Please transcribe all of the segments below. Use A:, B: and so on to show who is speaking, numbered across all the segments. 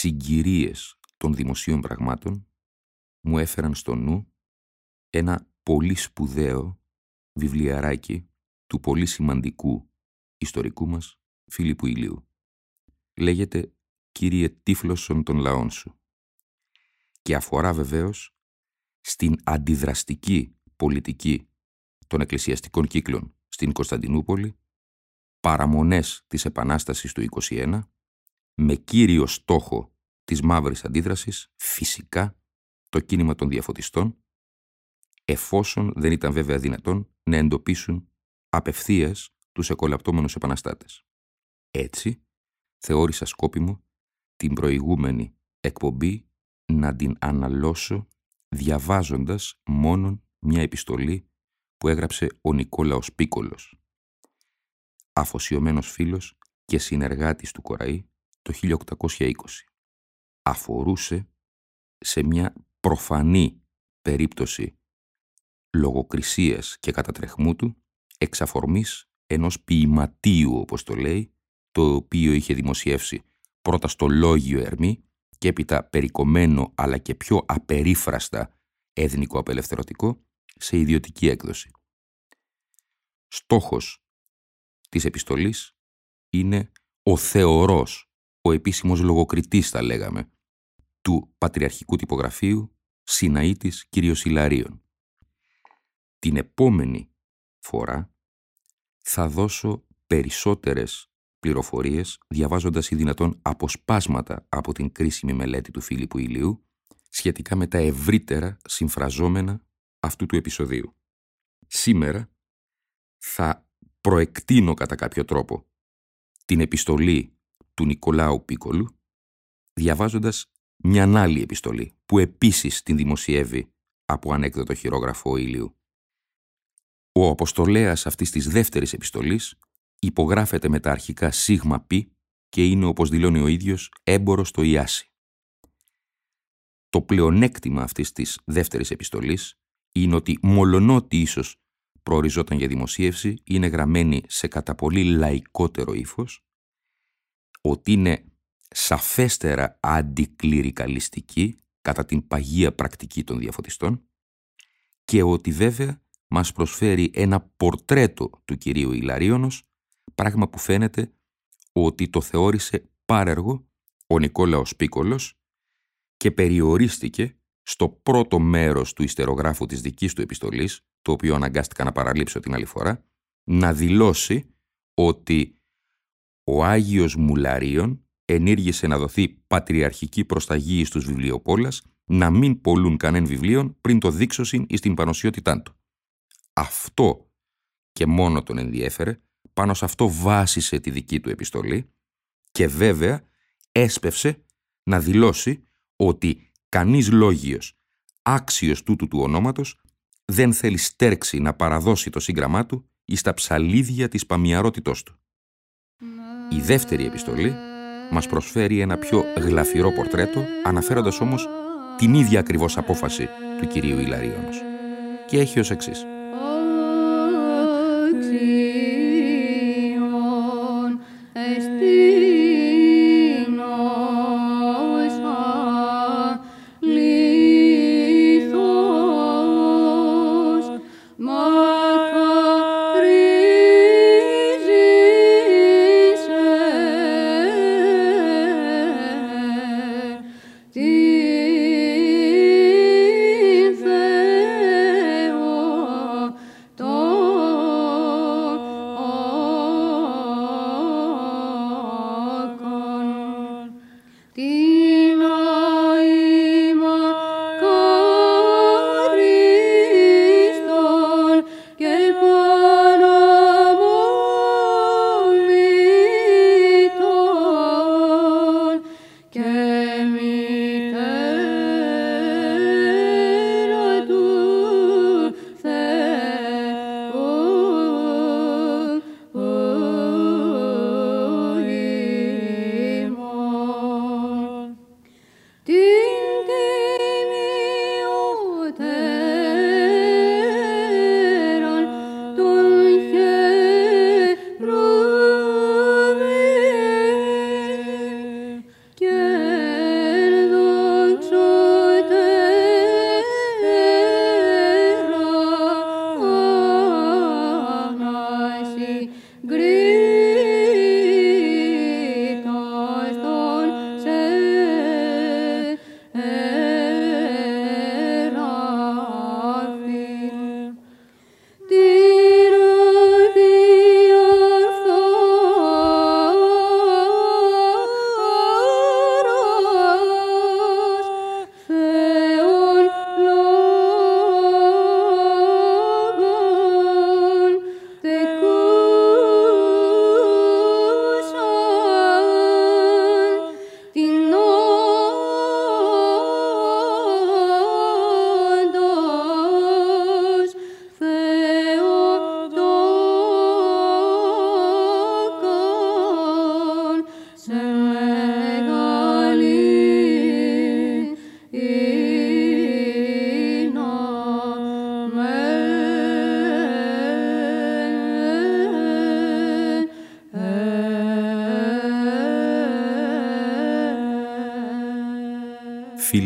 A: Συγκυρίες των δημοσίων πραγμάτων μου έφεραν στο νου ένα πολύ σπουδαίο βιβλιαράκι του πολύ σημαντικού ιστορικού μας Φίλιππου Ηλίου. Λέγεται «Κύριε Τύφλωσον των λαών σου» και αφορά βεβαίως στην αντιδραστική πολιτική των εκκλησιαστικών κύκλων στην Κωνσταντινούπολη, παραμονές της Επανάστασης του 21, με κύριο στόχο της μαύρης αντίδρασης, φυσικά, το κίνημα των διαφωτιστών, εφόσον δεν ήταν βέβαια δυνατόν να εντοπίσουν απευθείας τους εκολαπτώμενους επαναστάτες. Έτσι, θεώρησα σκόπιμο την προηγούμενη εκπομπή να την αναλώσω διαβάζοντας μόνον μια επιστολή που έγραψε ο Νικόλαος Πίκολος, αφοσιωμένος φίλος και συνεργάτης του Κοραή το 1820. Αφορούσε σε μια προφανή περίπτωση λογοκρισίας και κατατρεχμού του εξαφορμής ενός ποιηματίου, όπως το λέει, το οποίο είχε δημοσιεύσει πρώτα στο Λόγιο Ερμή και έπειτα περικομμένο αλλά και πιο απερίφραστα έθνικο απελευθερωτικό σε ιδιωτική έκδοση. Στόχος της επιστολής είναι ο θεωρός ο επίσημος λογοκριτής θα λέγαμε, του Πατριαρχικού Τυπογραφείου Σιναήτης κ. Ιλαρίων. Την επόμενη φορά θα δώσω περισσότερες πληροφορίες διαβάζοντας ή δυνατόν αποσπάσματα από την κρίσιμη μελέτη του Φίλιππου Ηλίου σχετικά με τα ευρύτερα συμφραζόμενα αυτού του επεισοδίου. Σήμερα θα προεκτείνω κατά κάποιο τρόπο την επιστολή του Νικολάου Πίκολου, διαβάζοντας μια άλλη επιστολή που επίσης την δημοσιεύει από ανέκδοτο χειρόγραφο Ηλίου. Ο αποστολέας αυτής της δεύτερης επιστολής υπογράφεται με τα αρχικά σίγμα π και είναι όπως δηλώνει ο ίδιος έμπορος στο Ιάσι. Το πλεονέκτημα αυτής της δεύτερης επιστολής είναι ότι μολονότι ίσως προοριζόταν για δημοσίευση είναι γραμμένη σε κατά πολύ λαϊκότερο ύφος ότι είναι σαφέστερα αντικληρικαλιστική κατά την παγία πρακτική των διαφωτιστών και ότι βέβαια μας προσφέρει ένα πορτρέτο του κυρίου Ιλαρίωνος, πράγμα που φαίνεται ότι το θεώρησε πάρεργο ο Νικόλαος Πίκολος και περιορίστηκε στο πρώτο μέρος του ιστερογράφου της δικής του επιστολής, το οποίο αναγκάστηκα να παραλείψω την άλλη φορά, να δηλώσει ότι ο Άγιος Μουλαρίων ενήργησε να δοθεί πατριαρχική προσταγή στους βιβλιοπόλας να μην πολλούν κανέν βιβλίων πριν το δείξωσιν εις την πανοσιότητά του. Αυτό και μόνο τον ενδιέφερε, πάνω σε αυτό βάσισε τη δική του επιστολή και βέβαια έσπευσε να δηλώσει ότι κανείς λόγιος άξιος τούτου του ονόματος δεν θέλει στέρξη να παραδώσει το σύγγραμμά του εις τα ψαλίδια της παμιαρότητός του. Η δεύτερη επιστολή μας προσφέρει ένα πιο γλαφυρό πορτρέτο, αναφέροντας όμως την ίδια ακριβώς απόφαση του κυρίου Ιλαρίωνος. Και έχει ως εξής.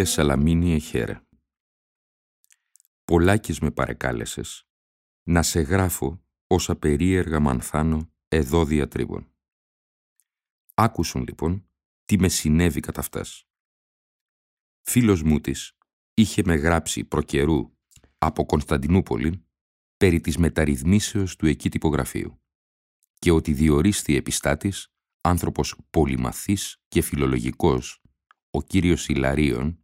A: Φίλε Σαλαμίνη Εχέρα Πολλάκις με παρεκάλεσες να σε γράφω όσα περίεργα μανθάνω εδώ διατρίβων. Άκουσον λοιπόν τι με συνέβη κατά αυτάς. Φίλος μου της είχε με γράψει προκαιρού από Κωνσταντινούπολη περί της μεταρρυθμίσεως του εκεί τυπογραφείου και ότι διορίστη επιστάτης άνθρωπος πολυμαθής και φιλολογικός ο κύριος Ιλαρίων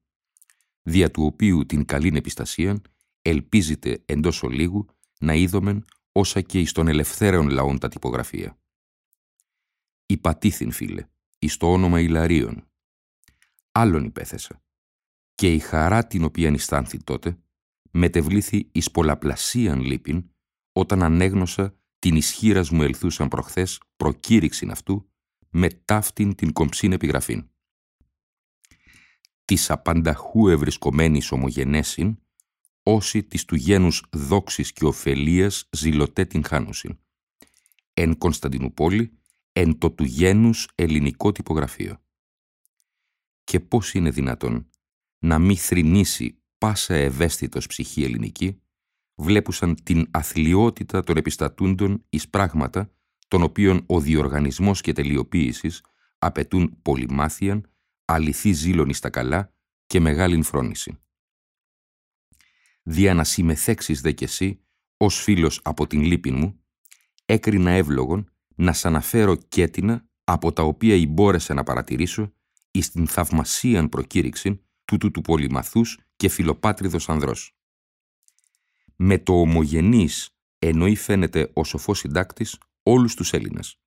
A: δια του οποίου την καλήν επιστασία ελπίζεται εντός ολίγου να είδομεν όσα και εις των ελευθέρων λαών τα τυπογραφία. Υπατήθην φίλε, εις το όνομα Ιλαρίων. Άλλον υπέθεσα. Και η χαρά την οποία αισθάνθη τότε, μετεβλήθη εις πολλαπλασίαν λύπην, όταν ανέγνωσα την ισχύρας μου ελθούσαν προχθές προκήρυξην αυτού με ταύτην την κομψήν επιγραφήν. Της απανταχού ευρισκομένης ομογενέσιν, όσοι της του γένους δόξης και ωφελίας ζηλωτέ την χάνουσιν. Εν Κωνσταντινούπολη, εν το του γένους ελληνικό τυπογραφείο. Και πώς είναι δυνατόν να μη θρυνήσει πάσα ευαίσθητος ψυχή ελληνική, βλέπουσαν την αθλειότητα των επιστατούντων εις πράγματα, των οποίων ο διοργανισμός και τελειοποίησης απαιτούν πολυμάθειαν, αληθή ζήλων εις τα καλά και μεγάλην φρόνηση. Δια να συμμεθέξεις δε κι εσύ, ως φίλος από την λύπη μου, έκρινα εύλογον να σ' αναφέρω κέτινα από τα οποία εμπόρεσα να παρατηρήσω εις την θαυμασίαν προκήρυξη τούτου του πολυμαθούς και φιλοπάτριδος ανδρός. Με το ομογενής εννοεί φαίνεται ο σοφός συντάκτης όλους τους Έλληνες.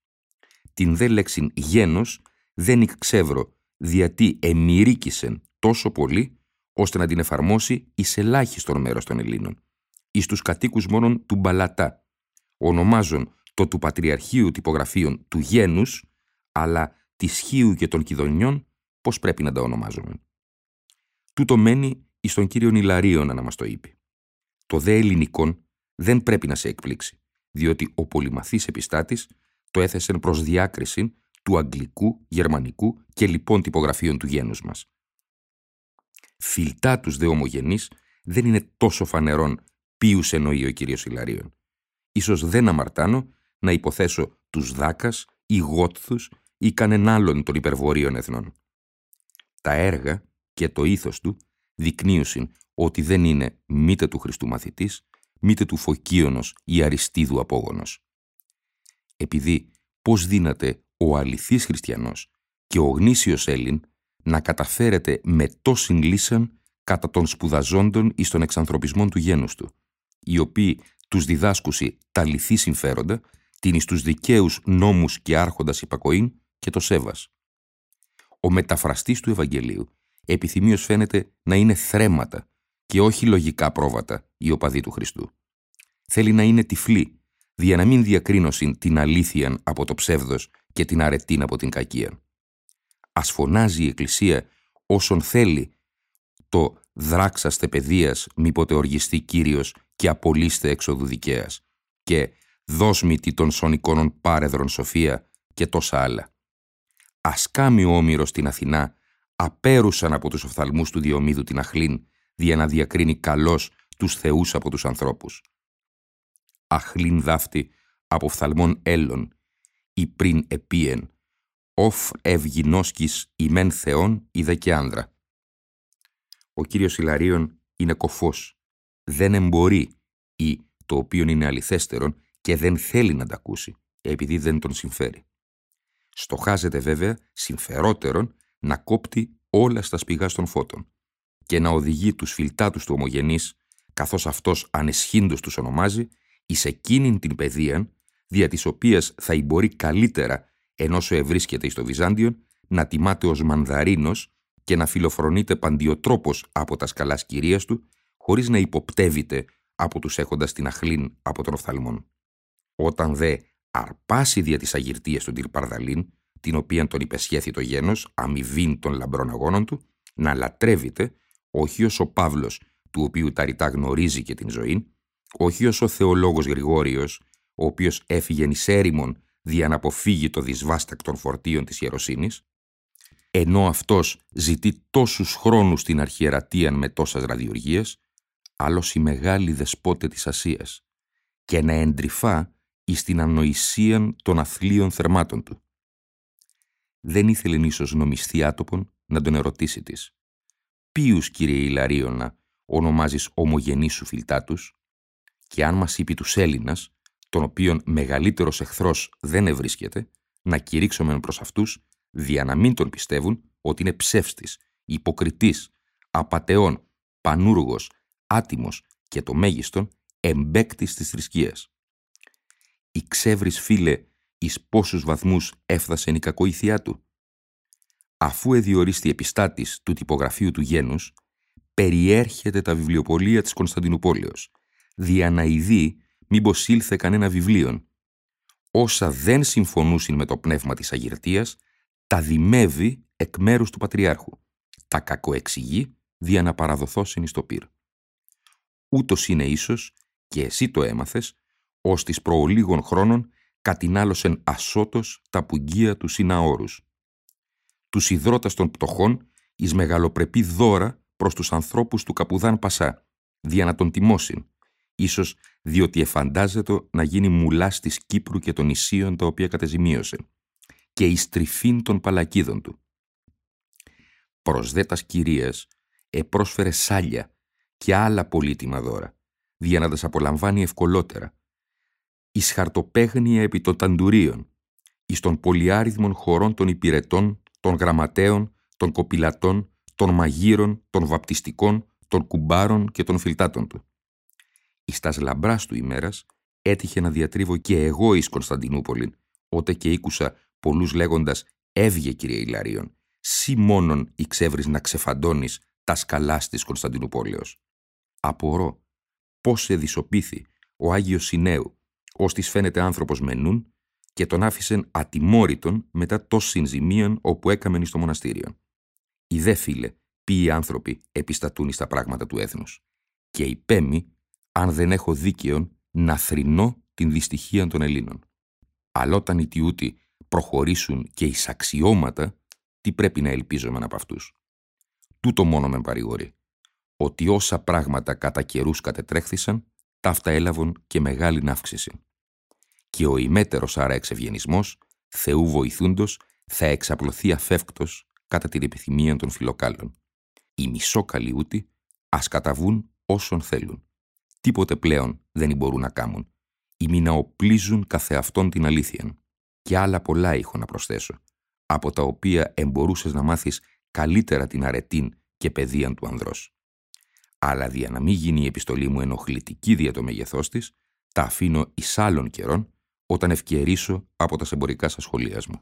A: Την δε λέξην γένος δεν ξεύρω διατί εμμυρίκησεν τόσο πολύ ώστε να την εφαρμόσει εις ελάχιστον μέρος των Ελλήνων, εις τους κατοίκους μόνον του Μπαλατά, ονομάζον το του Πατριαρχείου τυπογραφίων του γένους, αλλά της Χίου και των Κιδονιών, πώς πρέπει να τα ονομάζουμε. Τούτο μένει εις τον κύριον Ιλαρίων να μας το είπε. Το δε ελληνικόν δεν πρέπει να σε εκπλήξει, διότι ο πολυμαθής επιστάτης το έθεσε προς διάκριση του αγγλικού, γερμανικού και λοιπόν τυπογραφίων του γένους μας. Φιλτά τους δε ομογενείς δεν είναι τόσο φανερόν ποιους εννοεί ο κύριος Ιλαρίων. Ίσως δεν αμαρτάνω να υποθέσω τους Δάκας ή Γότθους ή κανέναν άλλον των υπερβορείων εθνών. Τα έργα και το ήθος του δεικνύουσιν ότι δεν είναι μήτε του Χριστού μαθητής, μήτε του Φωκίωνος ή Αριστίδου απόγονος. Επειδή πώς δύναται ο αληθής χριστιανός και ο γνήσιος Έλλην να καταφέρεται με τόσην λύσαν κατά των σπουδαζόντων εις των εξανθρωπισμών του γένους του, οι οποίοι τους διδάσκουσι τα λυθή συμφέροντα, την εις τους δικαίους νόμους και άρχοντας υπακοήν και το σέβας. Ο μεταφραστής του Ευαγγελίου επιθυμίως φαίνεται να είναι θρέματα και όχι λογικά πρόβατα οι οπαδοί του Χριστού. Θέλει να είναι τυφλή, δια να μην διακρίνωσιν την αλήθειαν από το ψεύδος και την αρετήν από την κακία. Ας φωνάζει η Εκκλησία όσον θέλει το δράξαστε παιδείας μήποτε οργιστεί Κύριος και απολύστε έξοδου δικαίας και δόσμητη των σονικόνων πάρεδρων σοφία και τόσα άλλα. Ας κάμει ο Όμηρος στην Αθηνά απέρουσαν από τους οφθαλμούς του Διομήδου την Αχλήν για να διακρίνει καλώς τους θεούς από τους ανθρώπους. Αχλήν δάφτη από φθαλμών έλλων ή πριν επίεν «Οφ ευγινόσκης ημέν θεών είδε και άνδρα». Ο κύριος Ιλαρίων είναι κοφός, δεν εμπορεί ή το οποίο είναι αληθέστερον και δεν θέλει να τα ακούσει, επειδή δεν τον συμφέρει. Στοχάζεται βέβαια συμφερότερον να κόπτει όλα στα σπηγά των φώτων και να οδηγεί τους φιλτάτους τους ομογενείς, καθώς αυτός ανεσχύντος τους ονομάζει, εις εκείνην την παιδεία, δια της οποίας θα μπορεί καλύτερα ενώ ευρίσκεται στο Βυζάντιον, να τιμάται ως μανδαρίνος και να φιλοφρονείται παντιοτρόπος από τα σκαλάς κυρίας του, χωρίς να υποπτεύεται από τους έχοντας την αχλήν από τον οφθαλμόν. Όταν δε αρπάσει δια της αγυρτίας του Τυρπαρδαλήν, την οποία τον υπεσχέθη το γένος, αμοιβήν των λαμπρών αγώνων του, να λατρεύεται, όχι ως ο Παύλος, του οποίου τα ρητά γνωρίζει και την ζωή, όχι ως ο θεολόγος Γρηγόριος, ο οποίος έφυγε νησέρημον δια να αποφύγει το δυσβάστακτον φορτίων της ιεροσύνης, ενώ αυτός ζητεί τόσους χρόνους στην αρχιερατεία με τόσας ραδιοργίες, άλλος η μεγάλη δεσπότε της Ασίας και να εντρυφά εις την ανοησία των αθλίων θερμάτων του. Δεν ήθελε ίσως νομιστή άτοπον να τον ερωτήσει της. Ποιους, κύριε Ιλαρίωνα, ονομάζεις ομογενείς σου φιλτάτους και αν μας είπε τους Έλληνας, τον οποίον μεγαλύτερος εχθρός δεν ευρίσκεται, να κηρύξουμε προς αυτούς, δια να μην τον πιστεύουν ότι είναι ψεύστης, υποκριτής, απατεών, πανούργος, άτιμος και το μέγιστον εμπέκτης της θρησκείας. Η ξεύρης φίλε εις πόσους βαθμούς έφτασε η κακοήθειά του. Αφού εδιορίστη επιστάτης του τυπογραφείου του γένους, περιέρχεται τα βιβλιοπολία της Κωνσταντινούπολεως, δια να ειδεί μήπως ήλθε κανένα βιβλίον. Όσα δεν συμφωνούσαν με το πνεύμα της αγυρτίας, τα δημεύει εκ μέρους του Πατριάρχου. Τα κακοεξηγεί δια να παραδοθώσουν εις το πυρ. Ούτως είναι ίσως, και εσύ το έμαθες, ως της προολίγων χρόνων κατηνάλωσεν ασώτος τα πουγγία του συναόρους. Τους υδρότας των πτωχών εις μεγαλοπρεπή δώρα προς τους ανθρώπους του Καπουδάν Πασά, δια να τον τιμώσιν, ίσως διότι εφαντάζεται να γίνει μουλάς της Κύπρου και των νησίων τα οποία κατεζημίωσε, και η στριφήν των παλακίδων του. Προσδέτας κυρίας επρόσφερε σάλια και άλλα πολύτιμα δώρα, δια να τας απολαμβάνει ευκολότερα, εις χαρτοπέγνια επί των ταντουρίων, εις των πολυάριθμων χωρών των υπηρετών, των γραμματέων, των κοπηλατών, των μαγείρων, των βαπτιστικών, των κουμπάρων και των φιλτάτων του. Εις τας λαμπράς του ημέρας έτυχε να διατρίβω και εγώ εις Κωνσταντινούπολη, ότε και ήκουσα πολλούς λέγοντας «Έβγε, κύριε Ιλαρίων, σύ μόνον ξεύρεις να ξεφαντώνεις τα σκαλάς της Κωνσταντινούπολεως». Απορώ πώς εδισοπήθη ο Άγιος Συνέου, ως της φαίνεται άνθρωπος μενούν και τον άφησεν ατιμόρυτον μετά τόσην ζημίαν όπου έκαμεν στο μοναστήριο. Οι δε φίλε, ποιοι άνθρωποι επιστατούν στα πράγματα του έθνους. Και υπέμει, αν δεν έχω δίκαιον, να θρυνώ την δυστυχία των Ελλήνων. Αλλά όταν οι τιούτοι προχωρήσουν και εις αξιώματα, τι πρέπει να ελπίζομαι από αυτούς; Τούτο μόνο με παρηγορεί. Ότι όσα πράγματα κατά καιρούς κατετρέχθησαν, ταύτα έλαβαν και μεγάλη αύξηση. Και ο ημέτερος άρα εξευγενισμός, Θεού βοηθούντος, θα εξαπλωθεί αφεύκτος κατά την επιθυμία των φιλοκάλων. Οι μισόκαλοι ούτι ας καταβούν όσων θέλουν. Τίποτε πλέον δεν μπορούν να κάμουν. Ή μη να οπλίζουν καθεαυτόν την αλήθεια. Και άλλα πολλά έχω να προσθέσω, από τα οποία εμπορούσες να μάθεις καλύτερα την αρετήν και παιδείαν του ανδρός. Αλλά δια να μην γίνει η επιστολή μου ενοχλητική δια το μέγεθός της, τα αφήνω εις άλλων καιρών, όταν ευκαιρίσω από τα εμπορικά σας σχολεία μου.